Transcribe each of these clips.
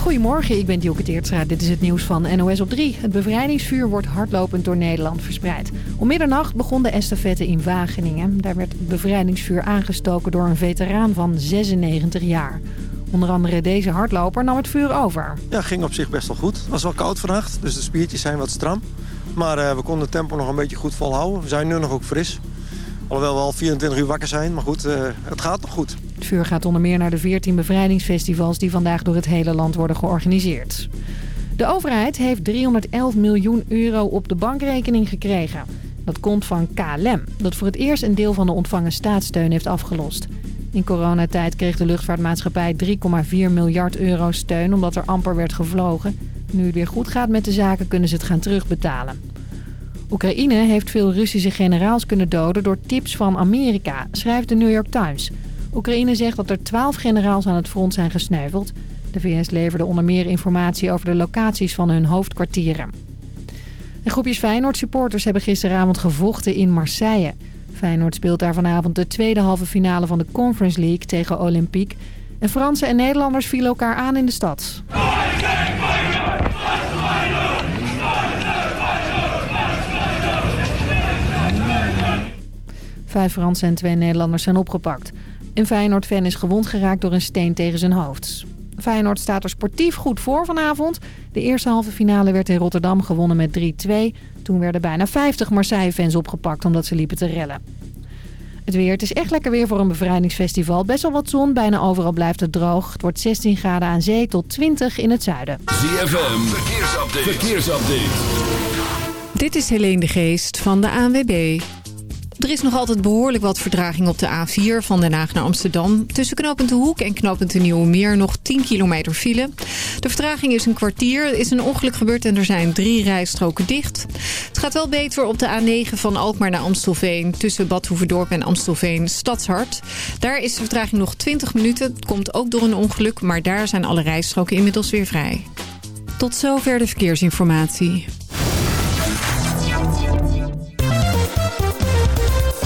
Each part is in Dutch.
Goedemorgen, ik ben Dielke Teertstra. Dit is het nieuws van NOS op 3. Het bevrijdingsvuur wordt hardlopend door Nederland verspreid. Om middernacht begon de estafette in Wageningen. Daar werd het bevrijdingsvuur aangestoken door een veteraan van 96 jaar. Onder andere deze hardloper nam het vuur over. Ja, ging op zich best wel goed. Het was wel koud vannacht, dus de spiertjes zijn wat stram. Maar uh, we konden het tempo nog een beetje goed volhouden. We zijn nu nog ook fris. Alhoewel we al 24 uur wakker zijn, maar goed, uh, het gaat nog goed. Het vuur gaat onder meer naar de 14 bevrijdingsfestivals die vandaag door het hele land worden georganiseerd. De overheid heeft 311 miljoen euro op de bankrekening gekregen. Dat komt van KLM, dat voor het eerst een deel van de ontvangen staatssteun heeft afgelost. In coronatijd kreeg de luchtvaartmaatschappij 3,4 miljard euro steun omdat er amper werd gevlogen. Nu het weer goed gaat met de zaken kunnen ze het gaan terugbetalen. Oekraïne heeft veel Russische generaals kunnen doden door tips van Amerika, schrijft de New York Times. Oekraïne zegt dat er 12 generaals aan het front zijn gesneuveld. De VS leverde onder meer informatie over de locaties van hun hoofdkwartieren. En groepjes Feyenoord-supporters hebben gisteravond gevochten in Marseille. Feyenoord speelt daar vanavond de tweede halve finale van de Conference League tegen Olympique. En Fransen en Nederlanders vielen elkaar aan in de stad. Vijf Fransen en twee Nederlanders zijn opgepakt. Een Feyenoord-fan is gewond geraakt door een steen tegen zijn hoofd. Feyenoord staat er sportief goed voor vanavond. De eerste halve finale werd in Rotterdam gewonnen met 3-2. Toen werden bijna 50 Marseille-fans opgepakt omdat ze liepen te rellen. Het weer, het is echt lekker weer voor een bevrijdingsfestival. Best wel wat zon, bijna overal blijft het droog. Het wordt 16 graden aan zee tot 20 in het zuiden. ZFM, verkeersupdate. verkeersupdate. Dit is Helene de Geest van de ANWB. Er is nog altijd behoorlijk wat verdraging op de A4 van Den Haag naar Amsterdam. Tussen knooppunt De Hoek en knooppunt De Nieuwe Meer nog 10 kilometer file. De vertraging is een kwartier. Er is een ongeluk gebeurd en er zijn drie rijstroken dicht. Het gaat wel beter op de A9 van Alkmaar naar Amstelveen... tussen Bad Hoeverdorp en Amstelveen Stadshart. Daar is de vertraging nog 20 minuten. Het komt ook door een ongeluk, maar daar zijn alle rijstroken inmiddels weer vrij. Tot zover de verkeersinformatie.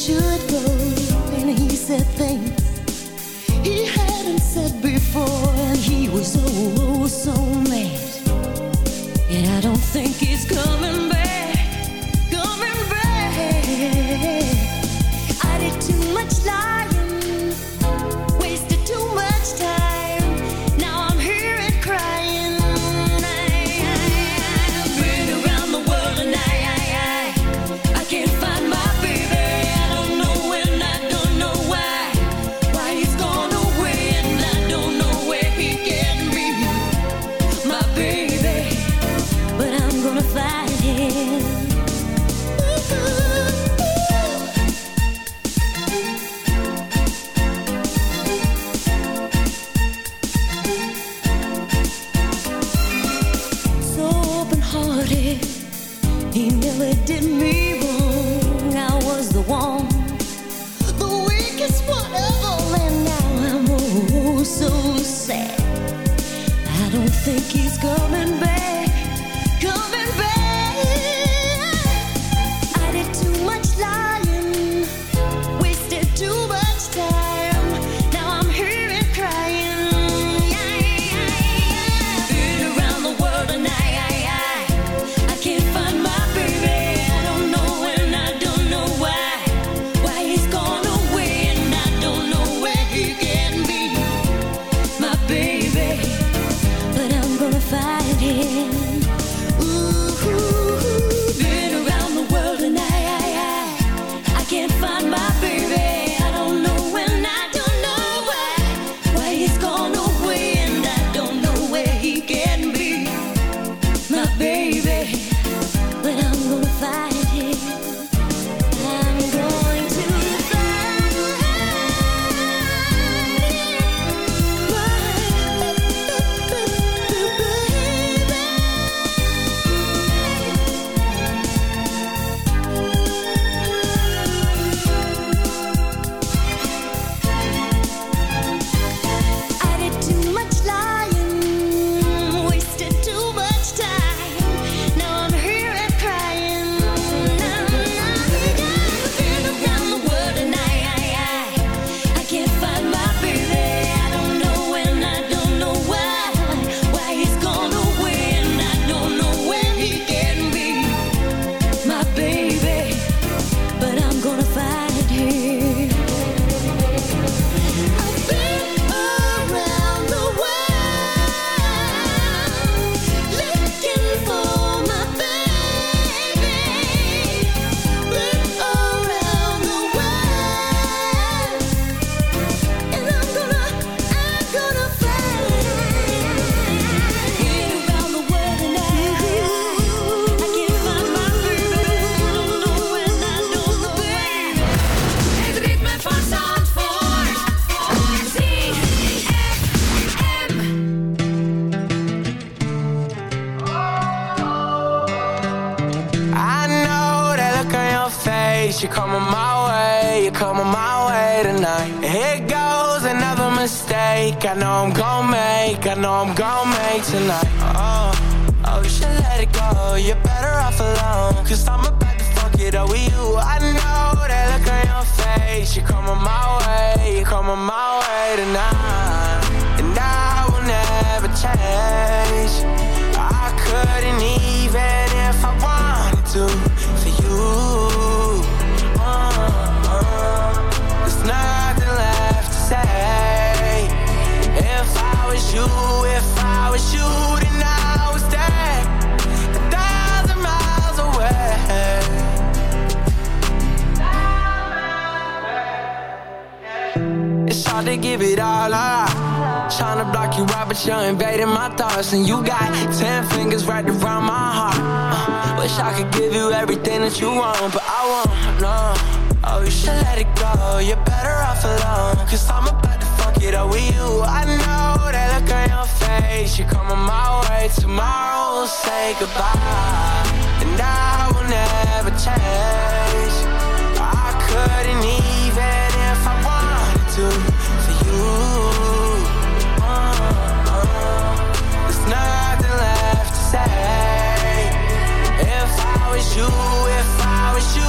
should you're coming my way, you're coming my way tonight. Here goes another mistake. I know I'm gonna make, I know I'm gonna make tonight. Oh, oh, you should let it go. You're better off alone. Cause I'm about to fuck it up with you. I know that look on your face. You're coming my way, you're coming my way tonight. And I will never change. I couldn't even if I wanted to for you Nothing left to say. If I was you, if I was you, then I would stay a thousand miles away. It's hard to give it all up. Trying to block you out, but you're invading my thoughts. And you got ten fingers right around my heart. Uh, wish I could give you everything that you want, but I won't, no Oh, you should let it go. You're better off alone. Cause I'm about to fuck it up with you. I know that look on your face. You're coming my way. Tomorrow we'll say goodbye. And I will never change. I couldn't even if I wanted to for you. Uh-huh. There's nothing left to say. If I was you, if I was you,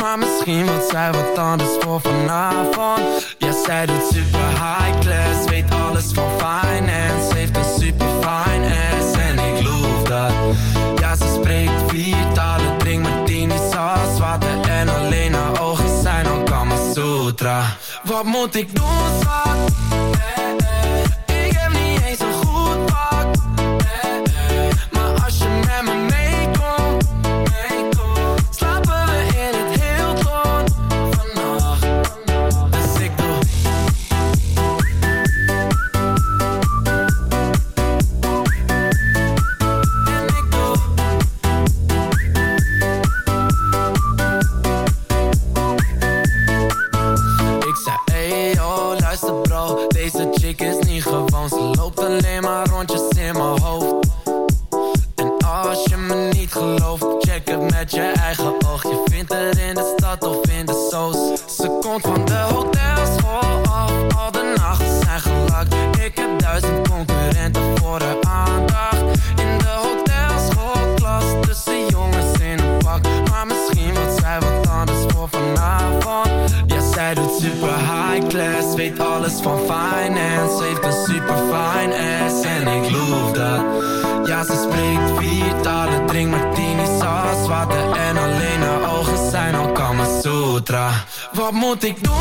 Maar misschien wordt zij wat anders voor vanavond. Ja, zij doet super high class Weet alles van finance. Heeft een super fine ass En ik loof dat. Ja, ze spreekt vier talen Drink martini, als water En alleen haar ogen zijn al Kama Sutra. Wat moet ik doen, schat? Eh, Wat moet ik doen,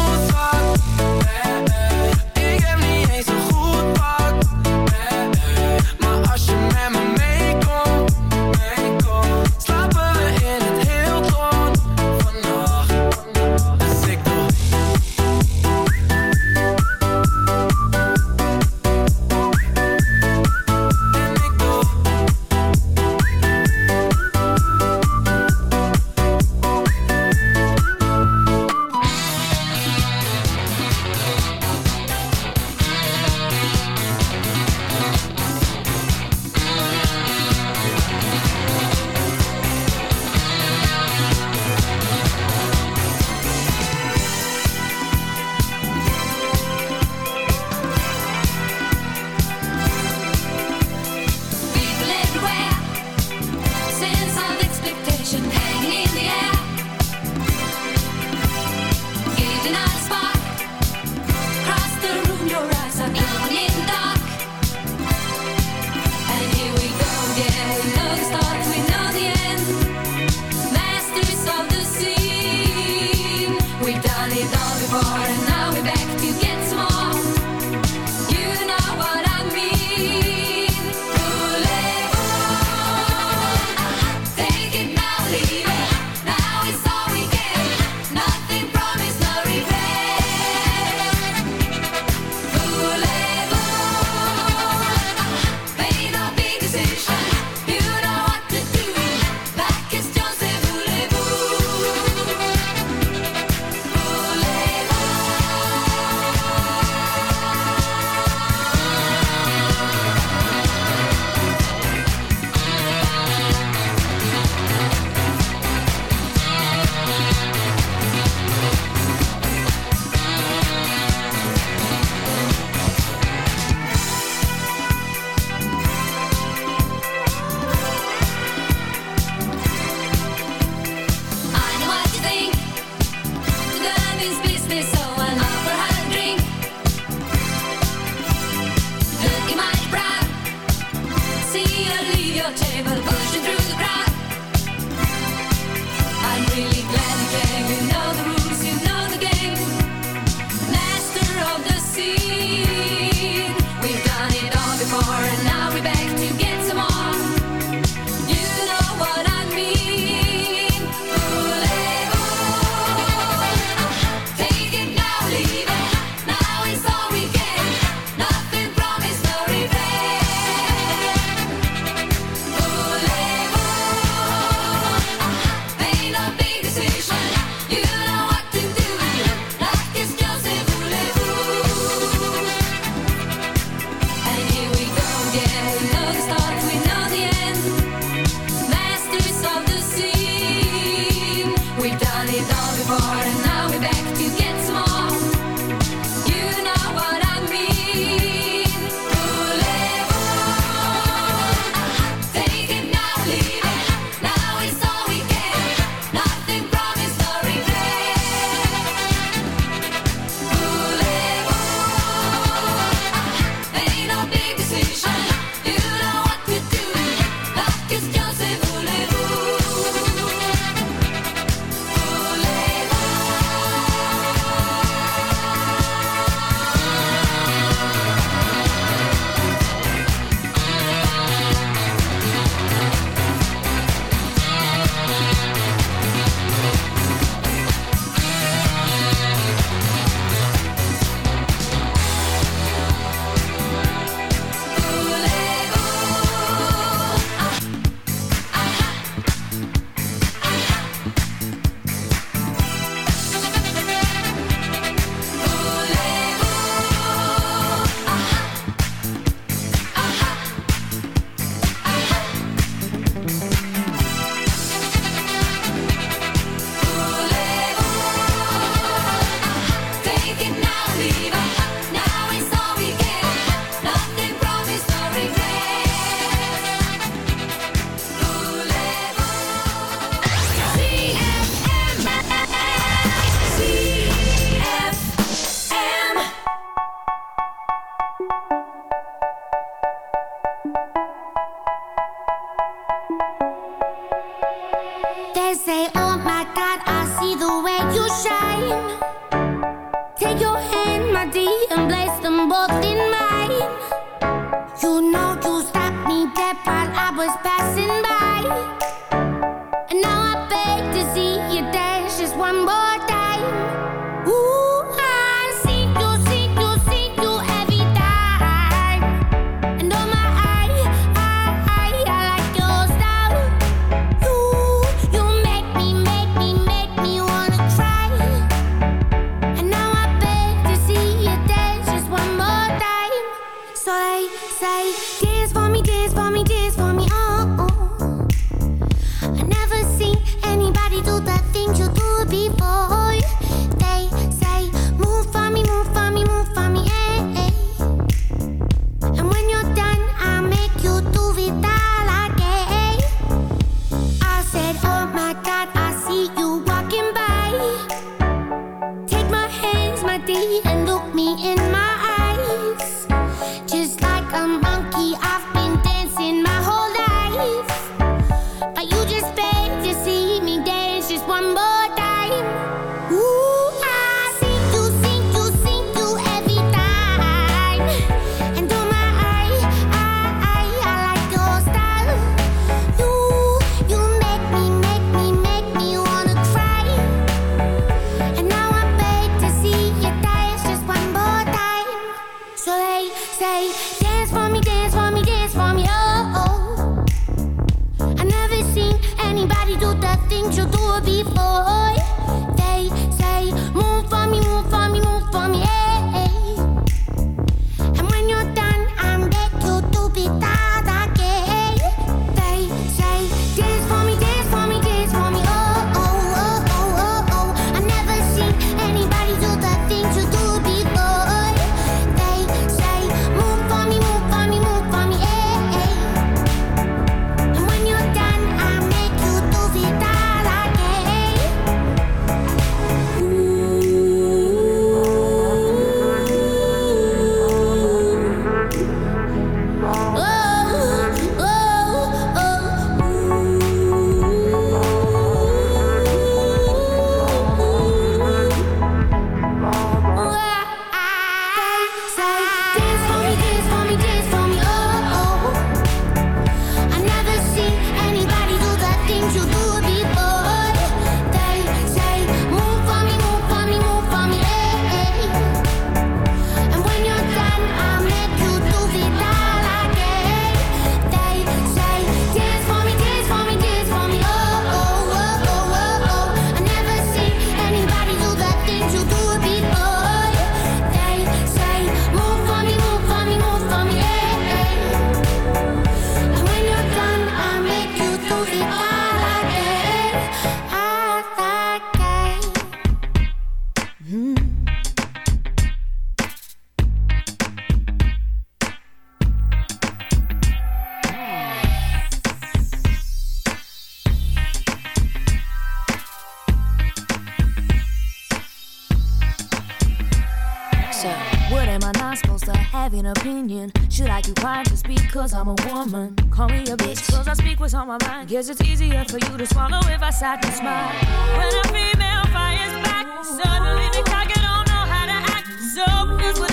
cause I'm a woman. Call me a bitch cause I speak what's on my mind. Guess it's easier for you to swallow if I sat and smile. When a female fires back, suddenly the cocky don't know how to act. So is what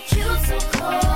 cute, so cold.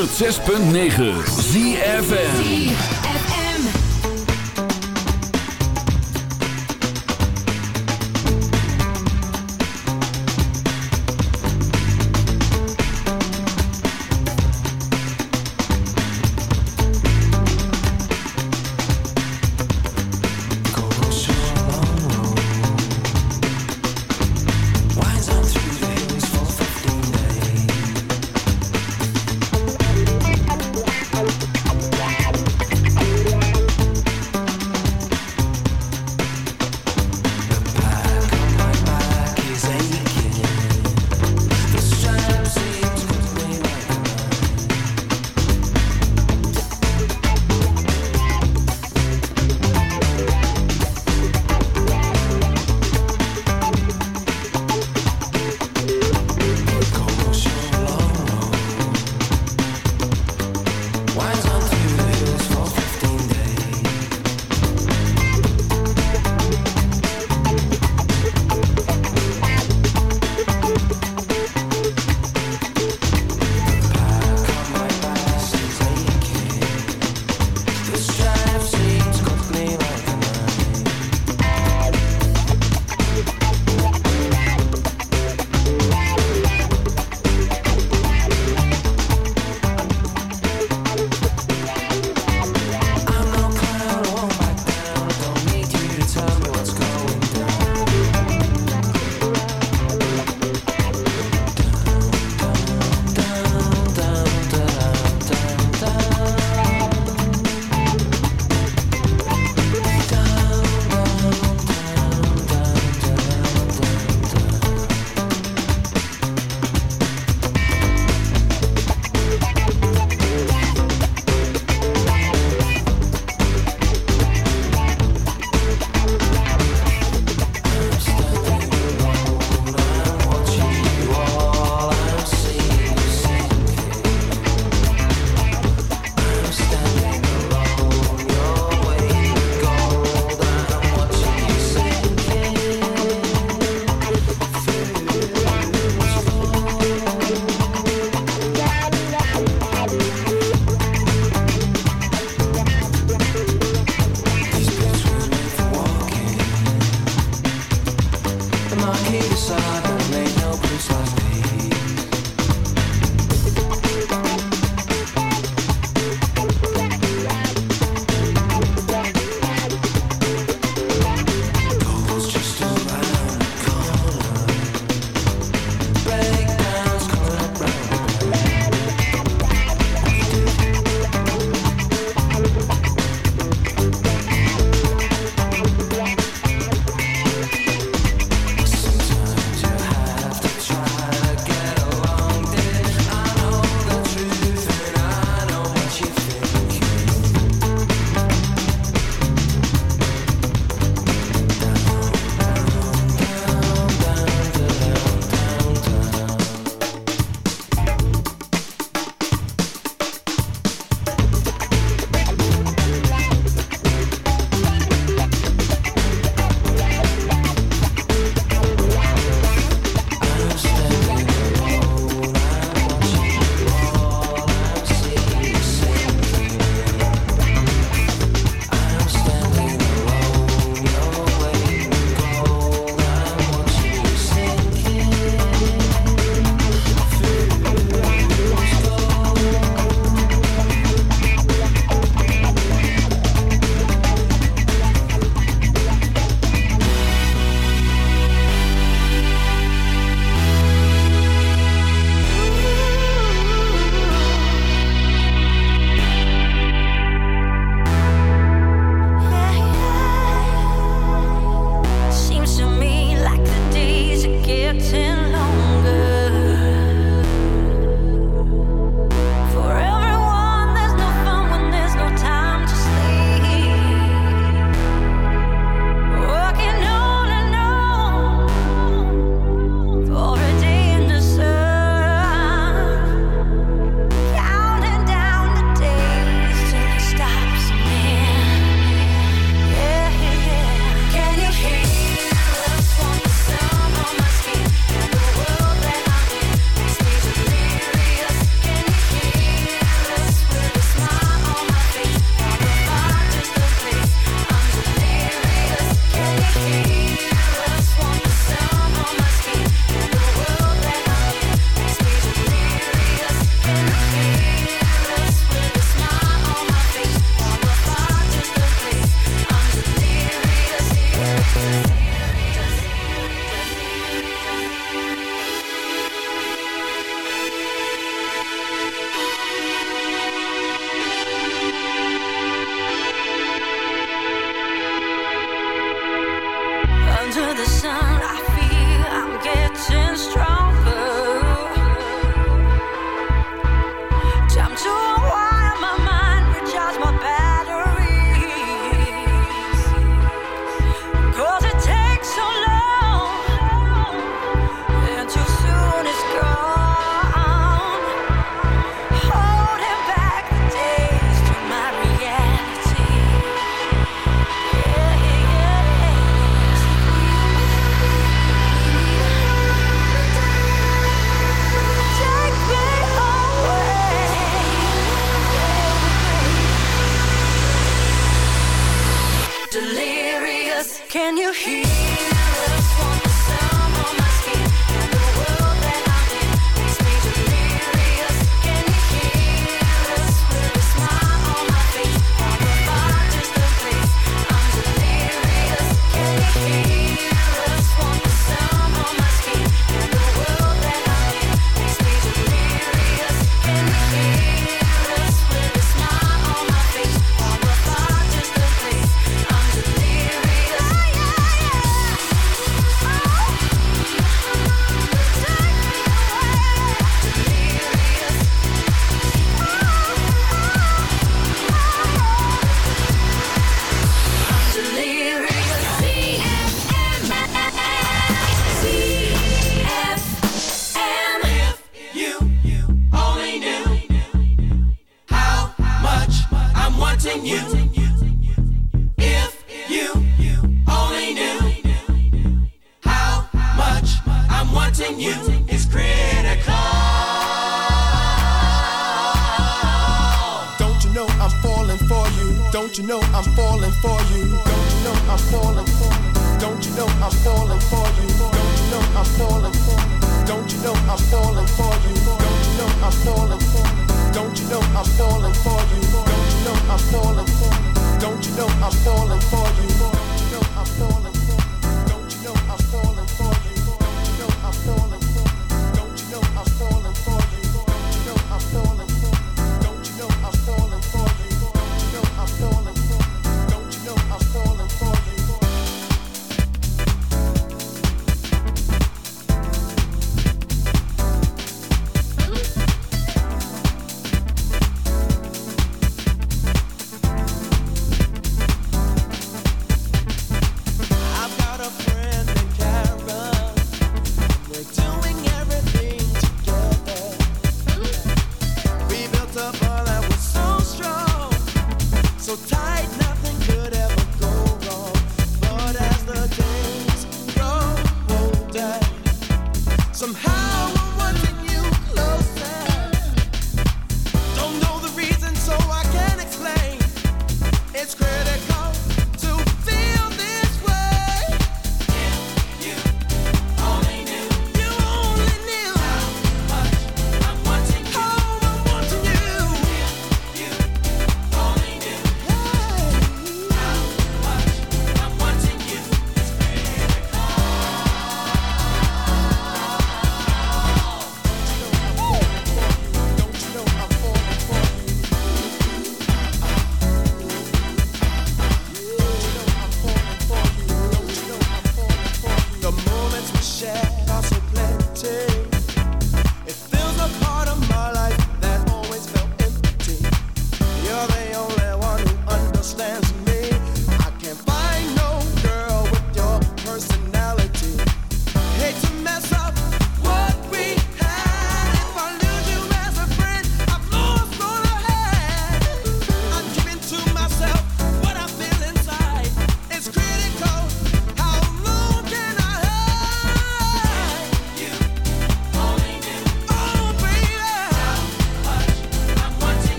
106.9 ZFM.